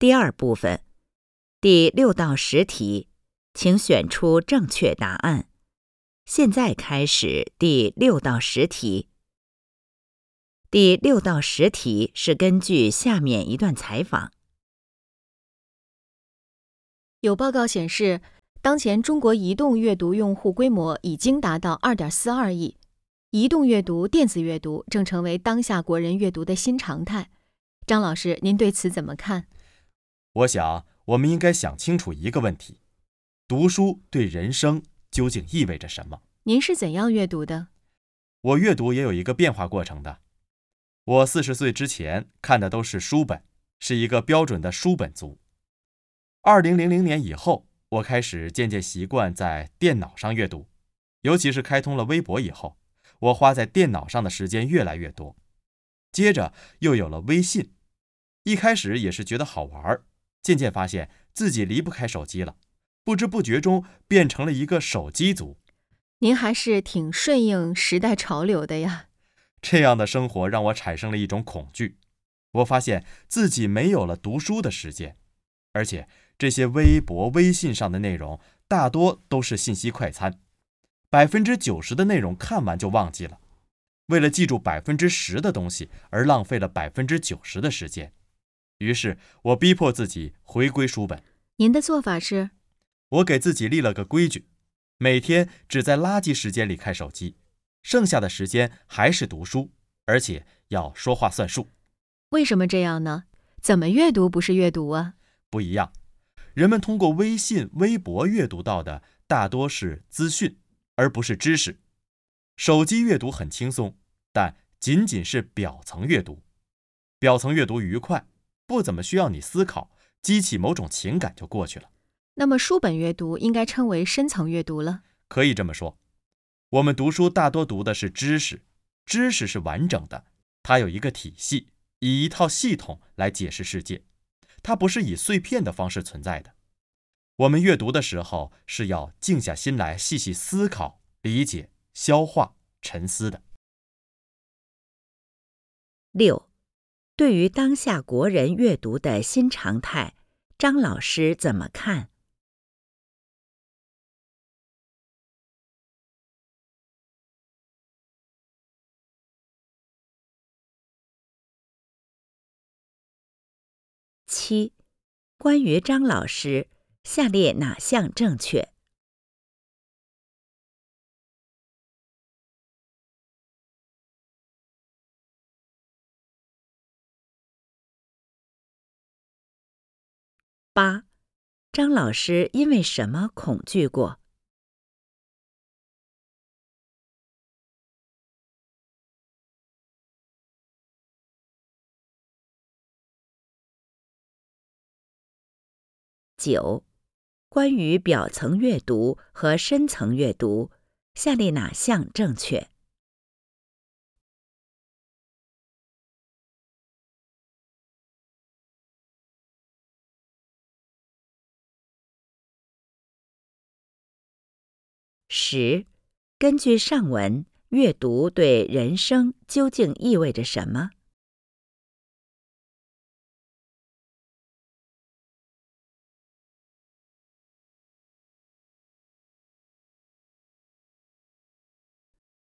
第二部分，第六到十题，请选出正确答案。现在开始第六到十题。第六到十题是根据下面一段采访。有报告显示，当前中国移动阅读用户规模已经达到二点四二亿，移动阅读、电子阅读正成为当下国人阅读的新常态。张老师，您对此怎么看？我想，我们应该想清楚一个问题：读书对人生究竟意味着什么？您是怎样阅读的？我阅读也有一个变化过程的。我四十岁之前看的都是书本，是一个标准的书本族。二零零零年以后，我开始渐渐习惯在电脑上阅读，尤其是开通了微博以后，我花在电脑上的时间越来越多。接着又有了微信，一开始也是觉得好玩儿。渐渐发现自己离不开手机了，不知不觉中变成了一个手机族。您还是挺顺应时代潮流的呀。这样的生活让我产生了一种恐惧。我发现自己没有了读书的时间，而且这些微博、微信上的内容大多都是信息快餐，百分之九十的内容看完就忘记了。为了记住百分之十的东西而浪费了百分之九十的时间。于是我逼迫自己回归书本。您的做法是？我给自己立了个规矩，每天只在垃圾时间里看手机，剩下的时间还是读书，而且要说话算数。为什么这样呢？怎么阅读不是阅读啊？不一样，人们通过微信、微博阅读到的大多是资讯，而不是知识。手机阅读很轻松，但仅仅是表层阅读。表层阅读愉快。不怎么需要你思考，激起某种情感就过去了。那么书本阅读应该称为深层阅读了。可以这么说，我们读书大多读的是知识，知识是完整的，它有一个体系，以一套系统来解释世界，它不是以碎片的方式存在的。我们阅读的时候是要静下心来细细思考、理解、消化、沉思的。六。对于当下国人阅读的新常态，张老师怎么看？七，关于张老师，下列哪项正确？八，张老师因为什么恐惧过？九，关于表层阅读和深层阅读，下列哪项正确？十，根据上文，阅读对人生究竟意味着什么？